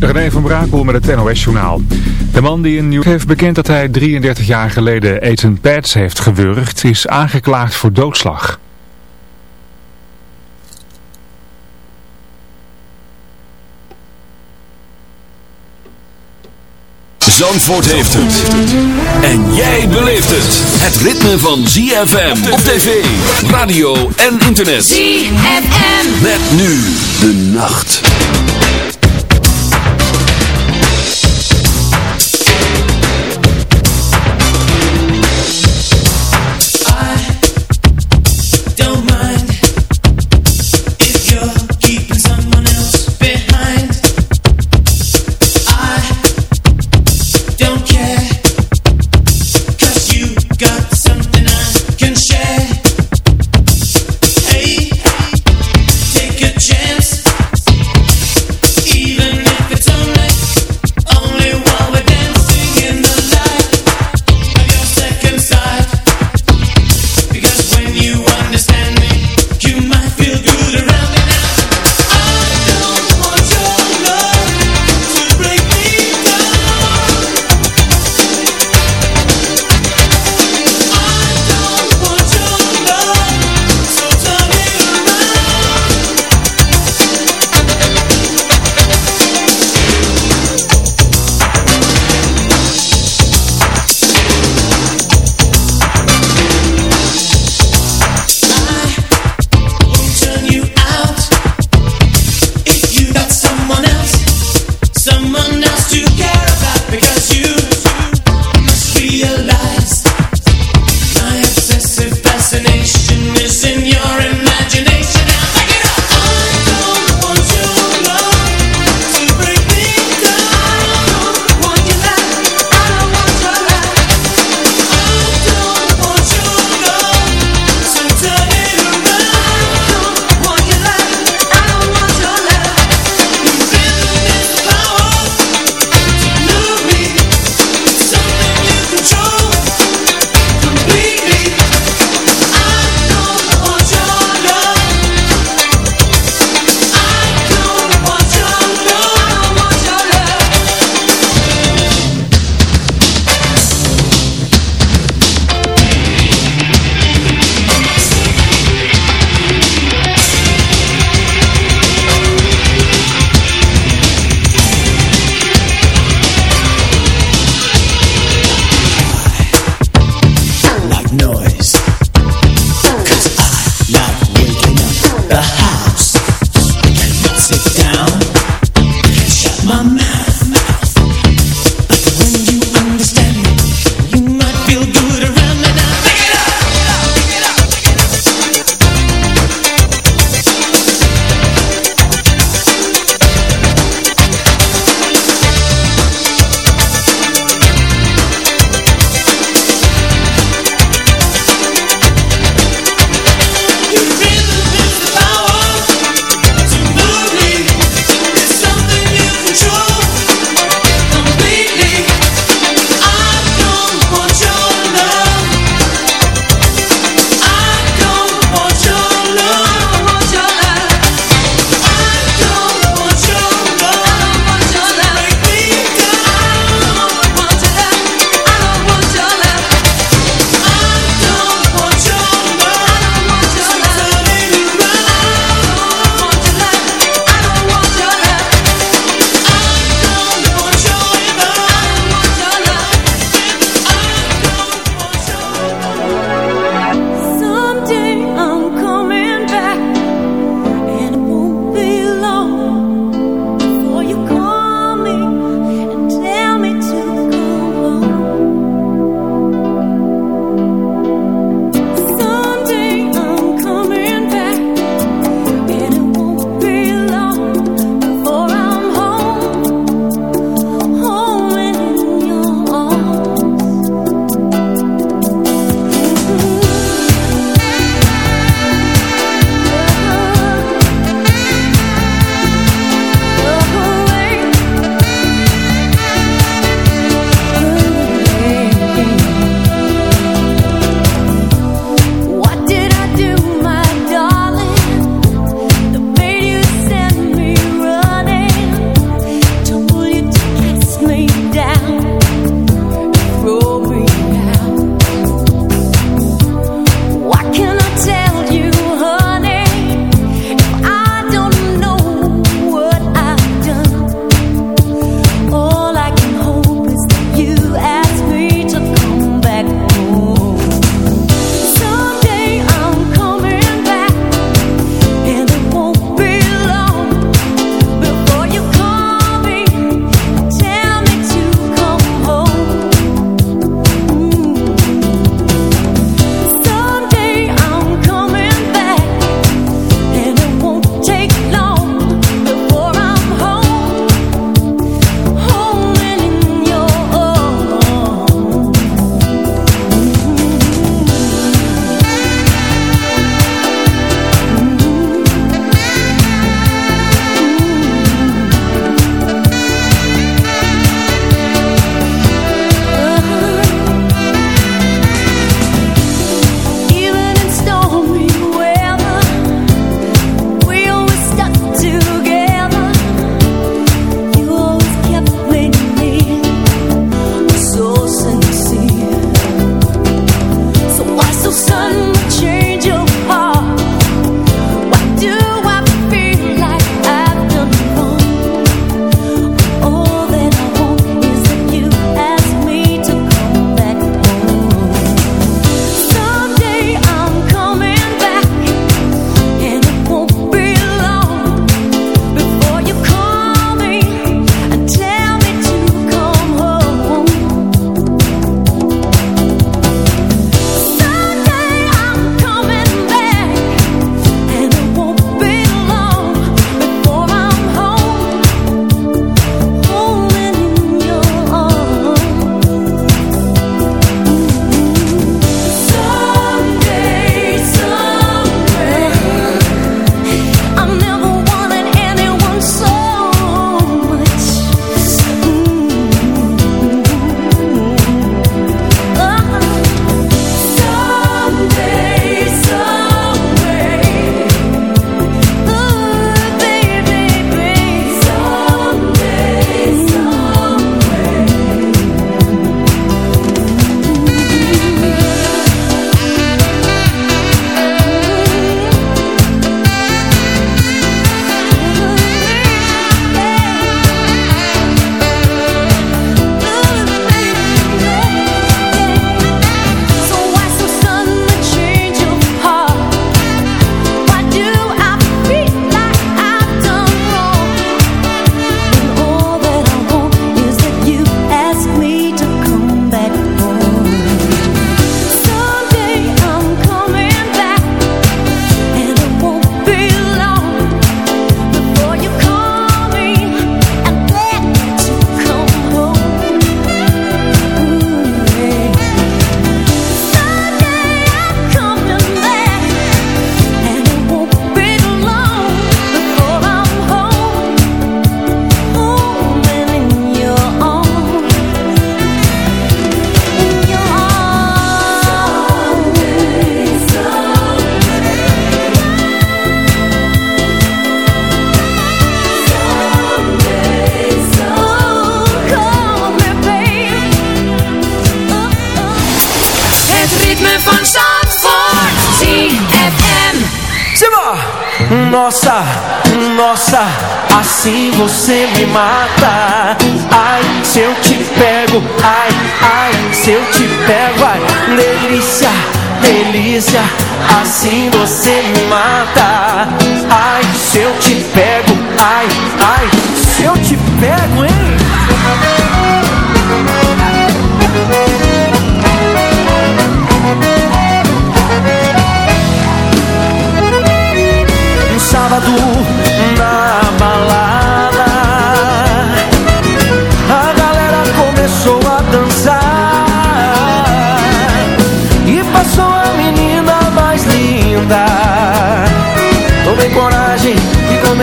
René van Brakel met het NOS-journaal. De man die in New heeft bekend dat hij 33 jaar geleden Ethan Pats heeft gewurgd, is aangeklaagd voor doodslag. Zandvoort heeft het. En jij beleeft het. Het ritme van ZFM op tv, radio en internet. ZFM. Met nu de nacht.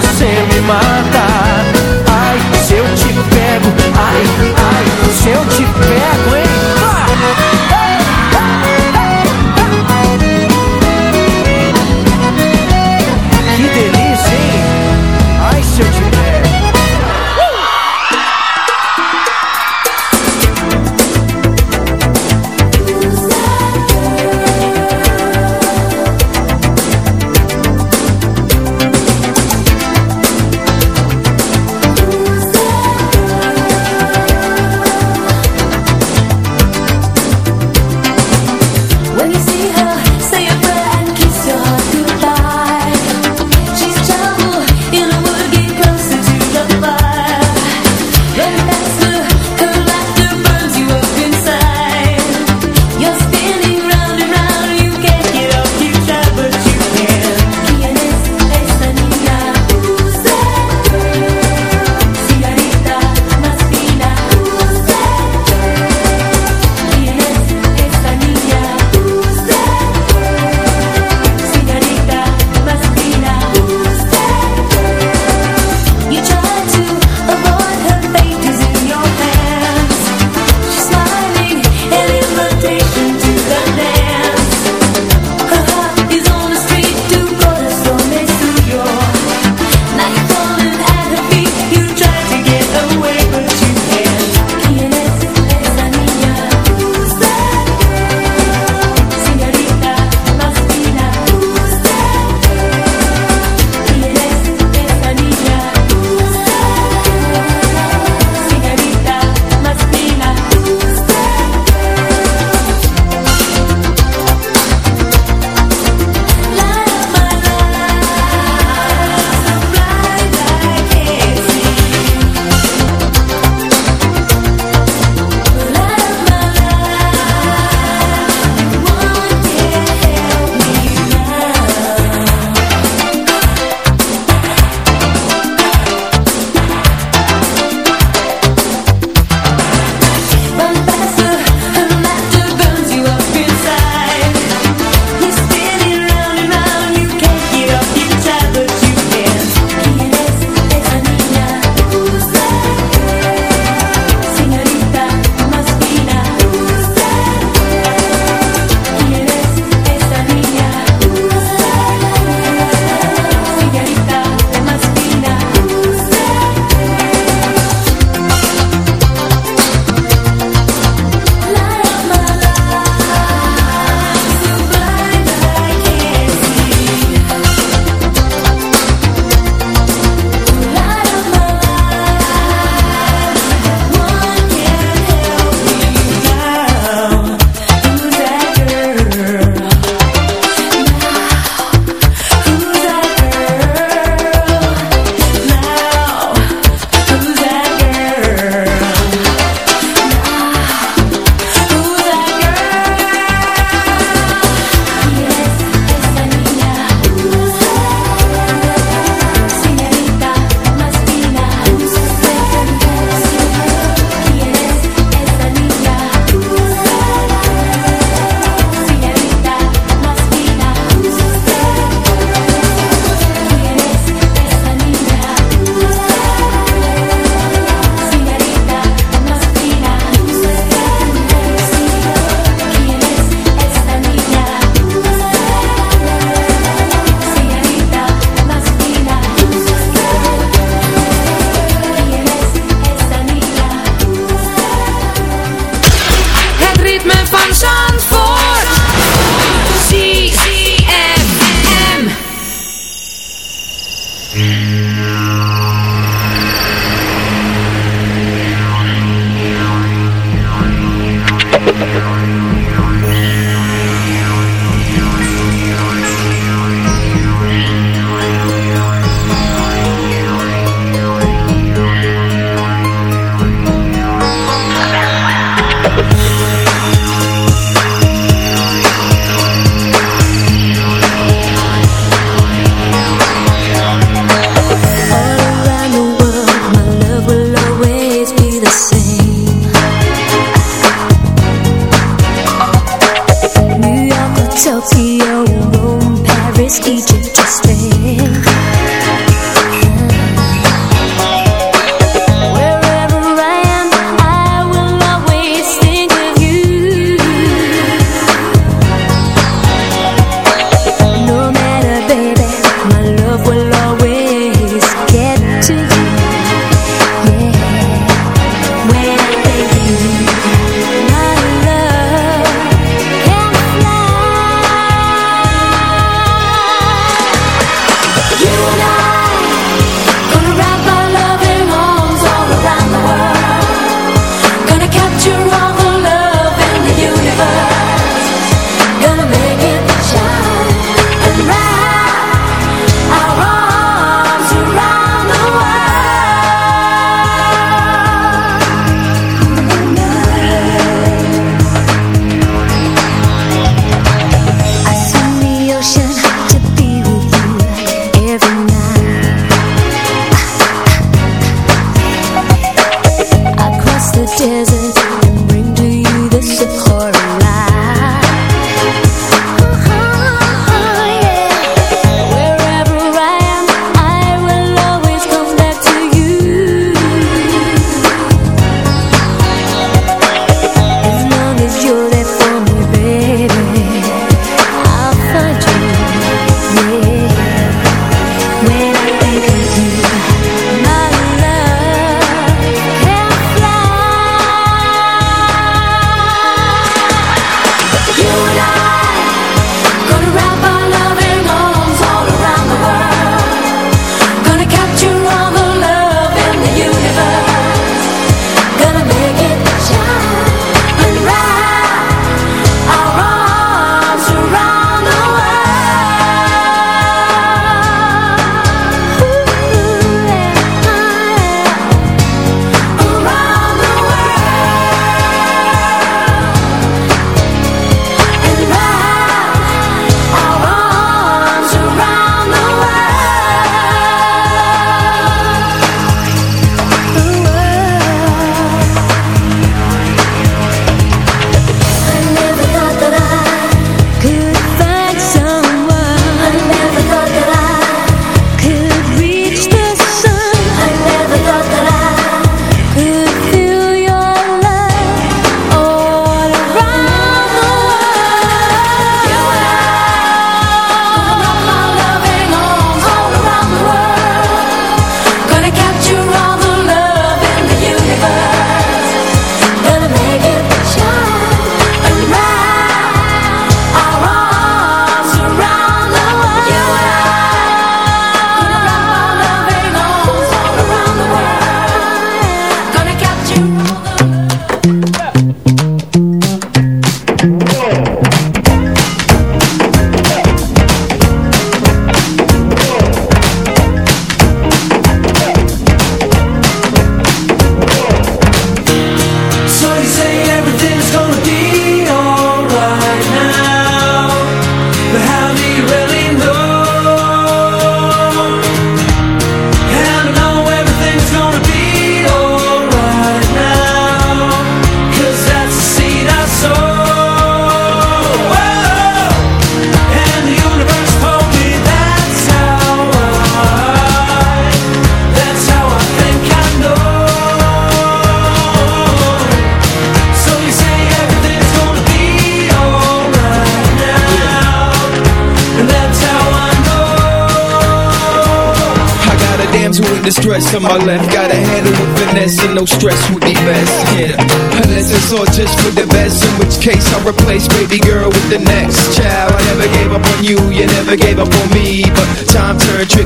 você me mata.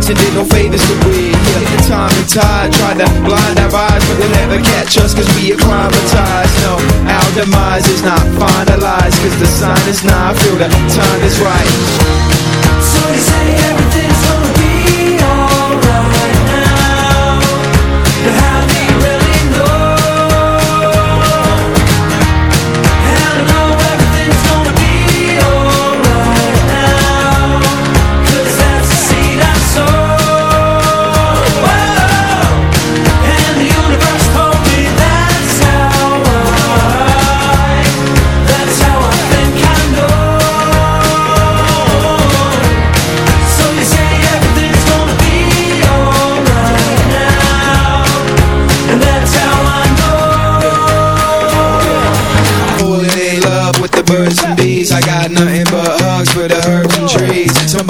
And did no favors to we. Yeah, time and tide tried to blind our eyes But they'll never catch us cause we acclimatized. No, our demise is not finalized Cause the sign is not, I feel the time is right. So they say everything's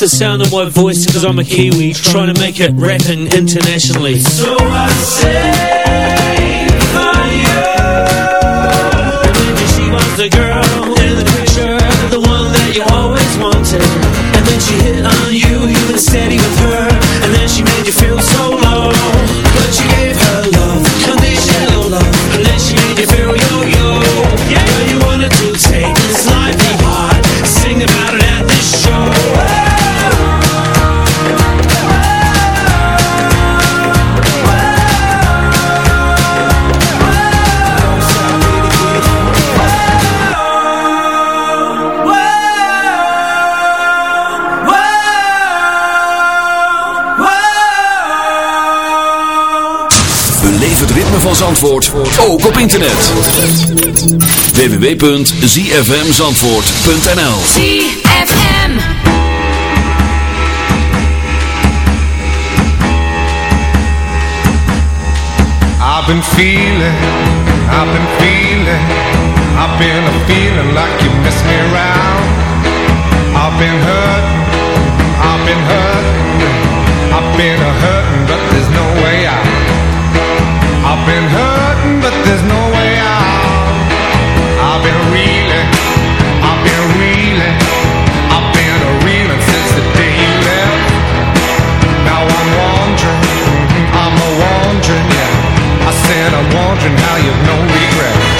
the sound of my voice because I'm a Kiwi Trying to make it rapping internationally. So I say And she was the girl in the picture The one that you always wanted. And then she hit on you, steady with her op internet. www.zfmzandvoort.nl ZFM. I've been feeling, I've been feeling, I've been a feeling like you miss me around. I've been hurt, I've been hurt, I've been a hurting, but there's no way out. I've been hurting, Said I'm wondering how you've no regret. Wondering how you've no regret.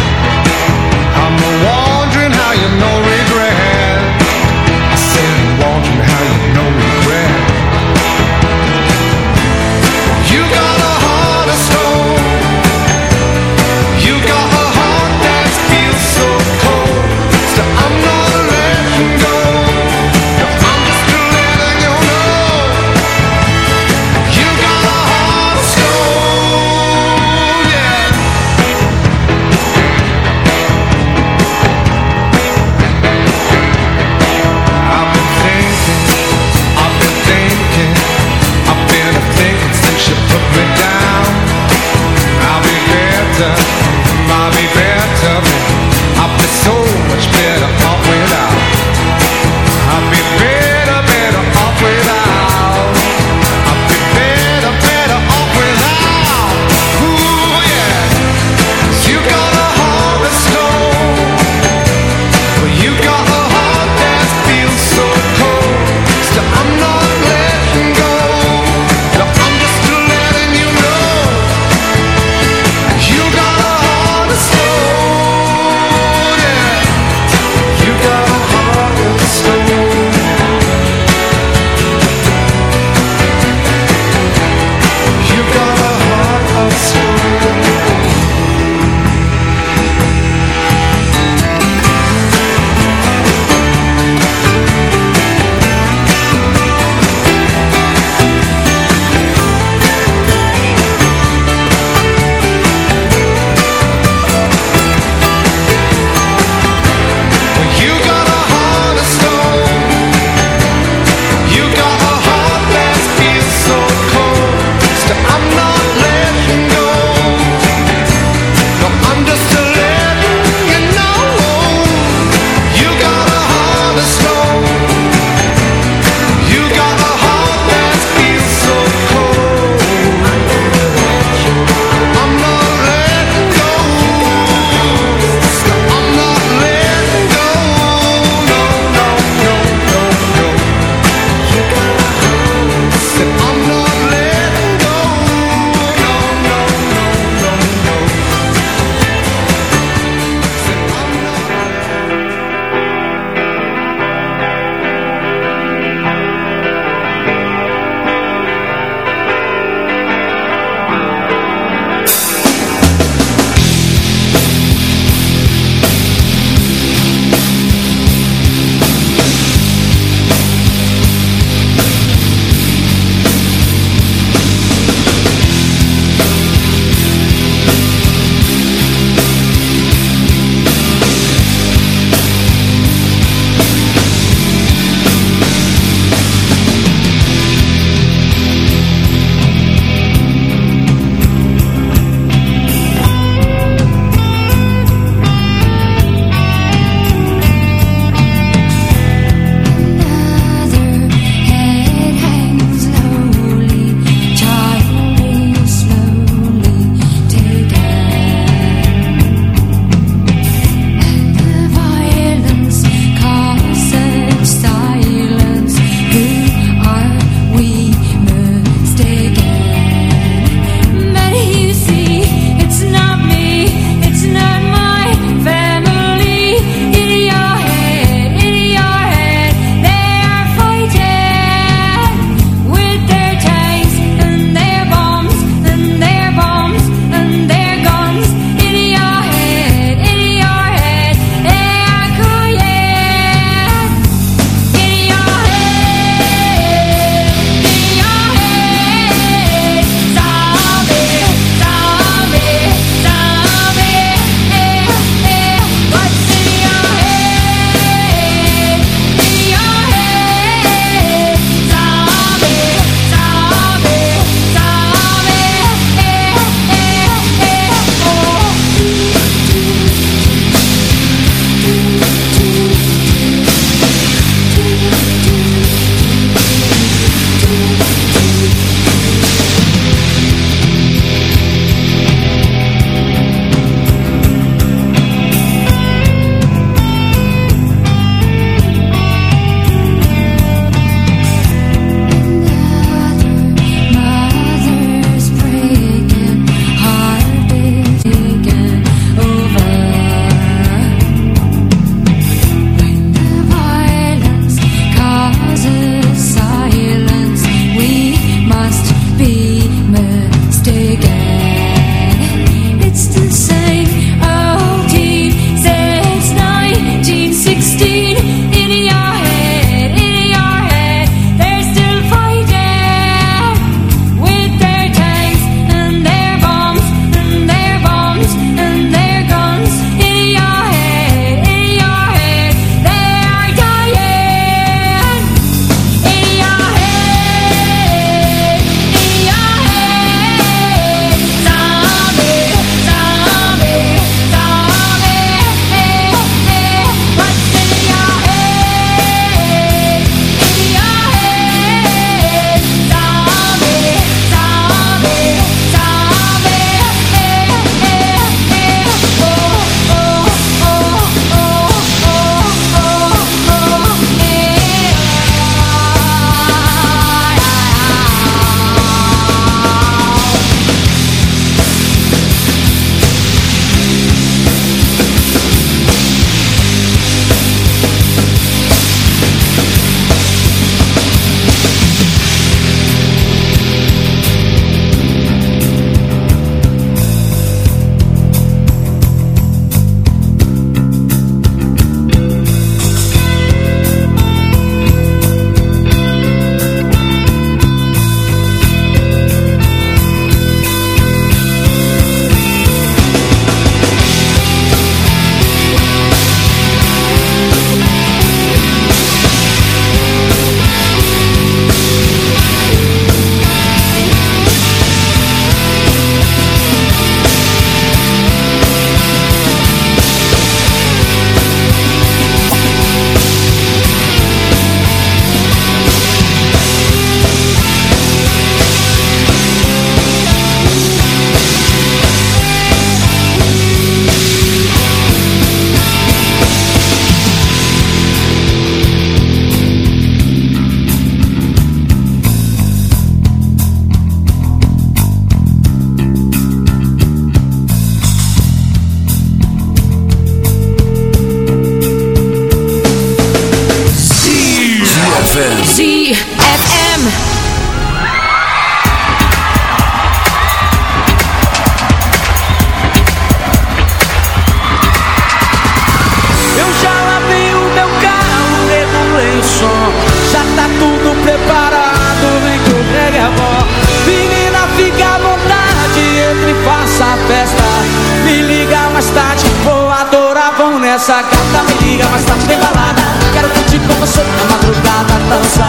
Essa gata me liga, mas tá bem balada Quero curtir com você na madrugada dança,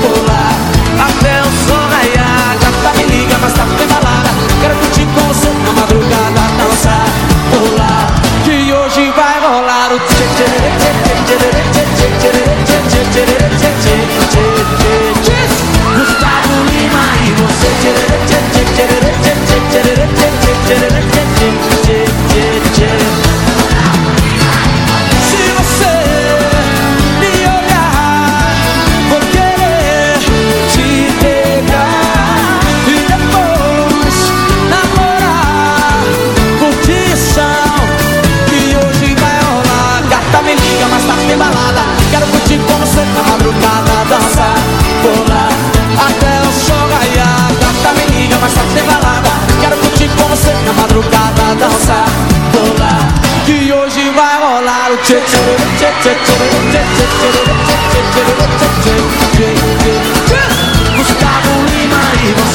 pular, até o sol raiar Gata me liga, mas tá bem balada Quero curtir com você na madrugada dança, pular, que hoje vai rolar o tchê tchê tchê tchê tchê tchê tchê tchê tchê tchê tchê tchê Gustavo Lima e você tchê tchê tchê Gustavo Lima y vos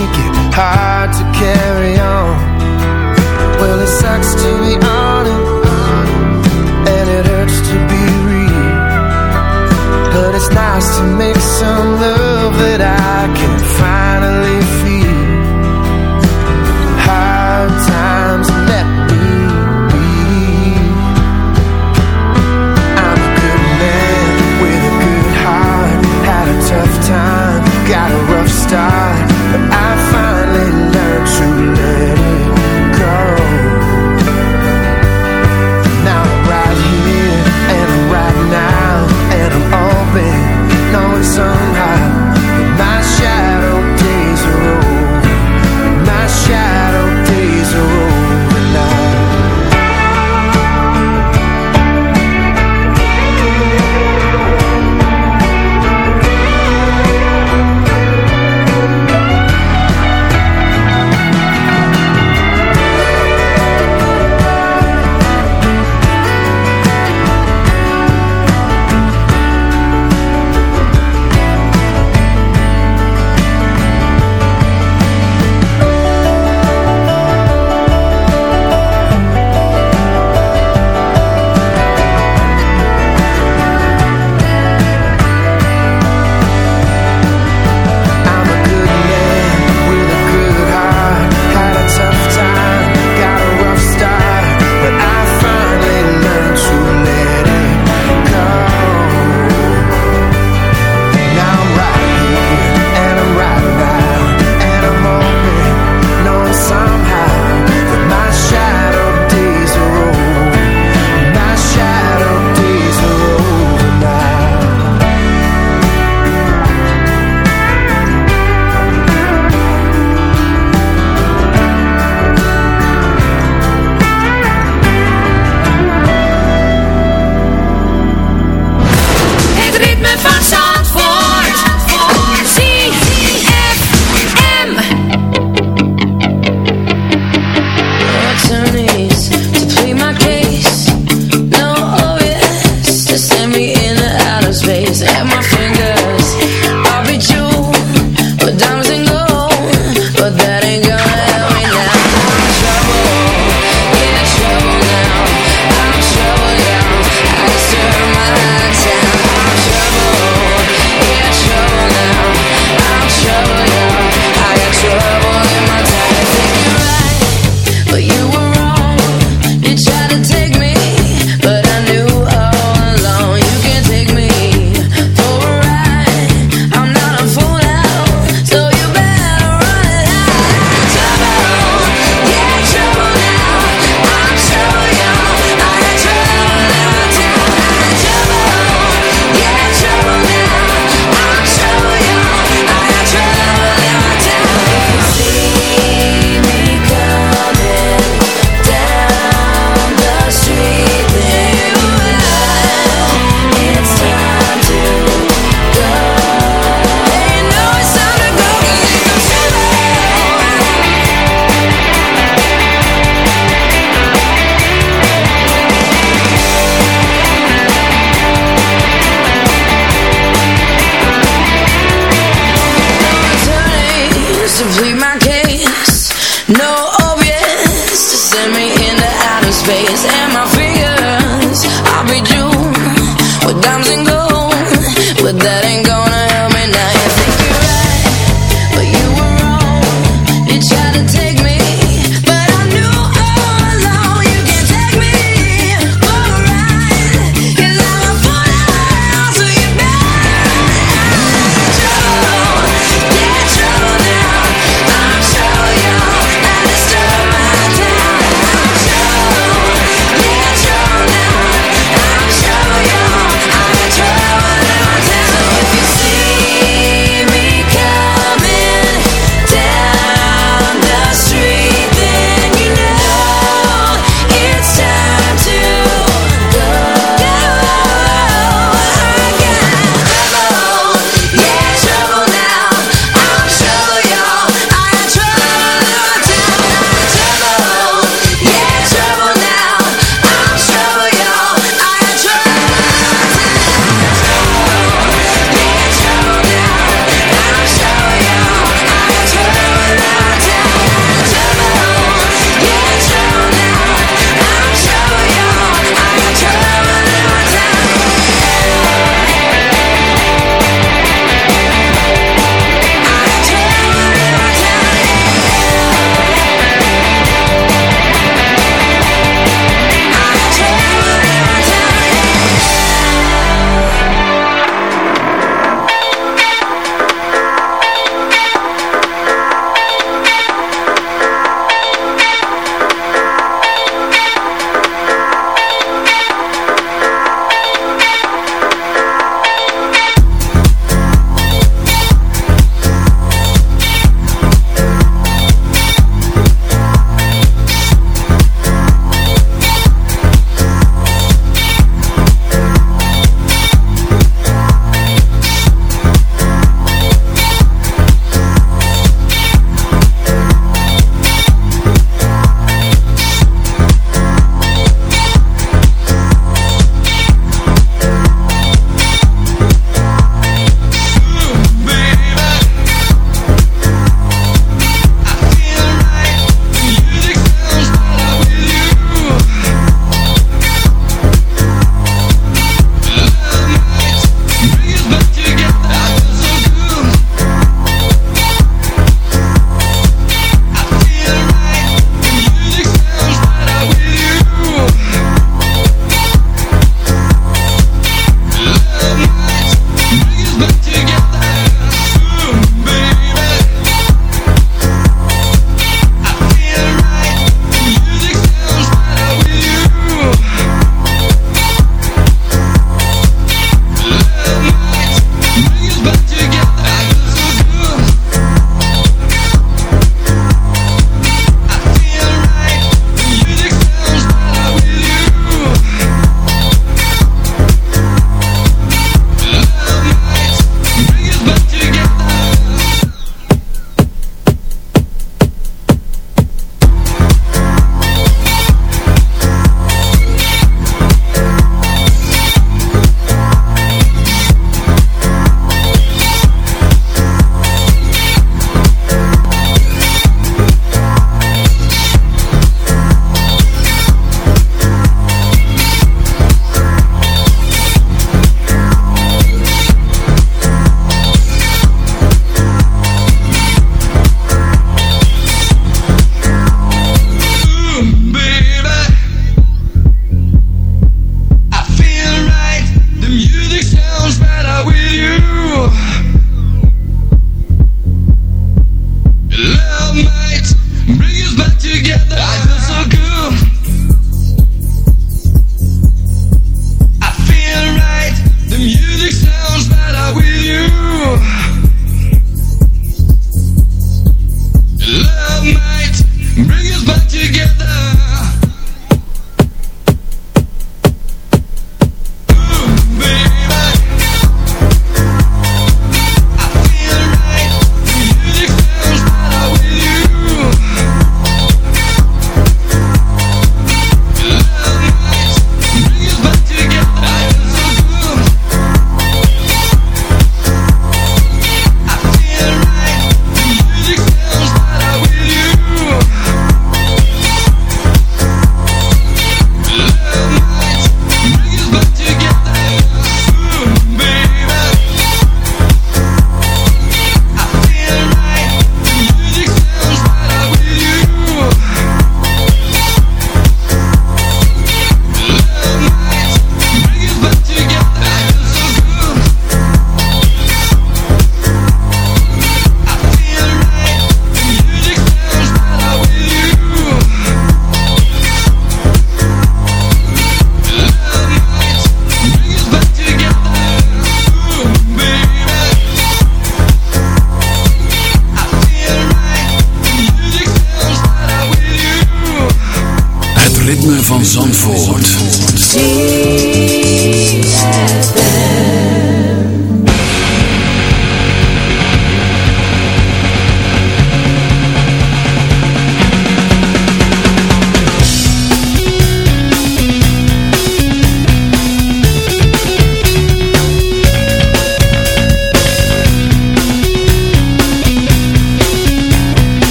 hard to carry on. Well, it sucks to be honest, and it hurts to be real. But it's nice to make some love that I can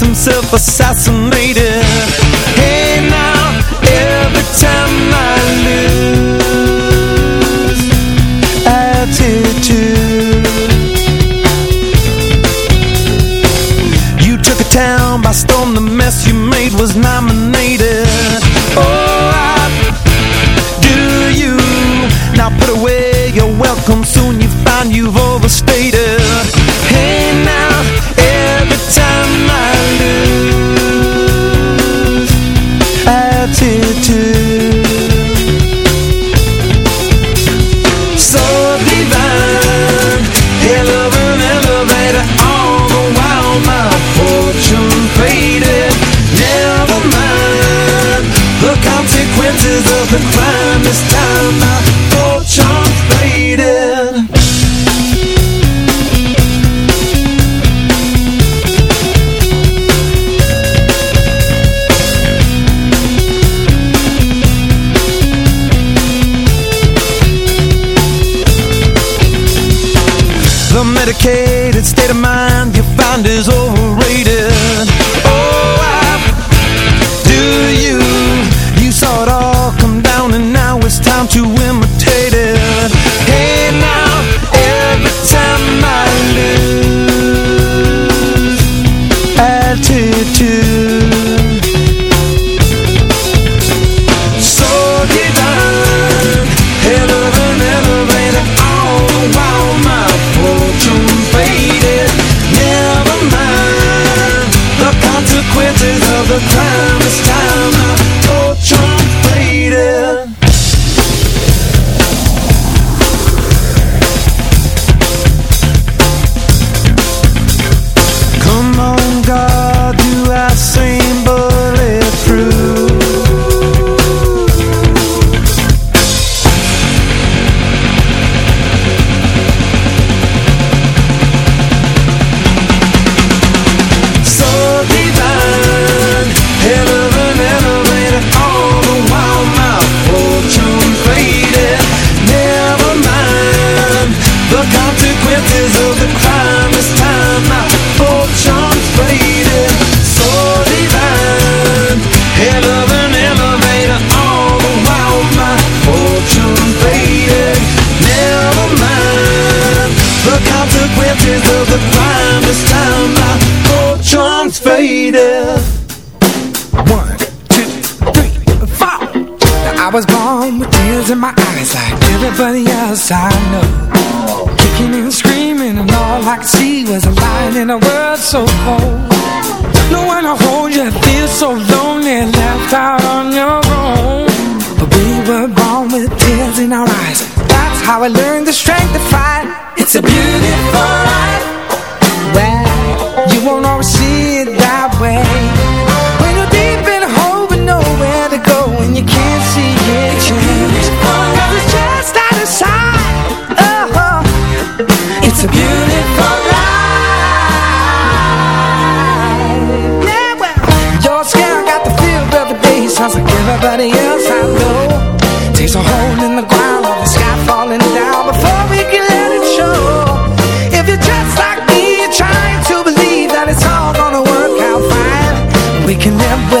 himself assassinated.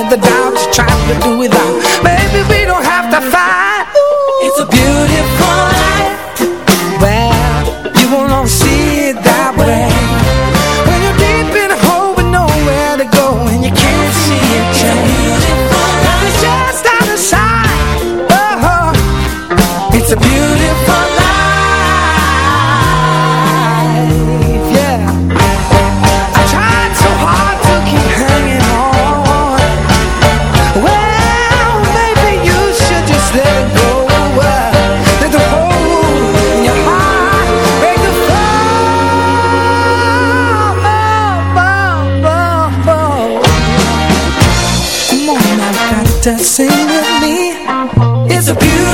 The doubt you're to do without. So take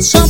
me higher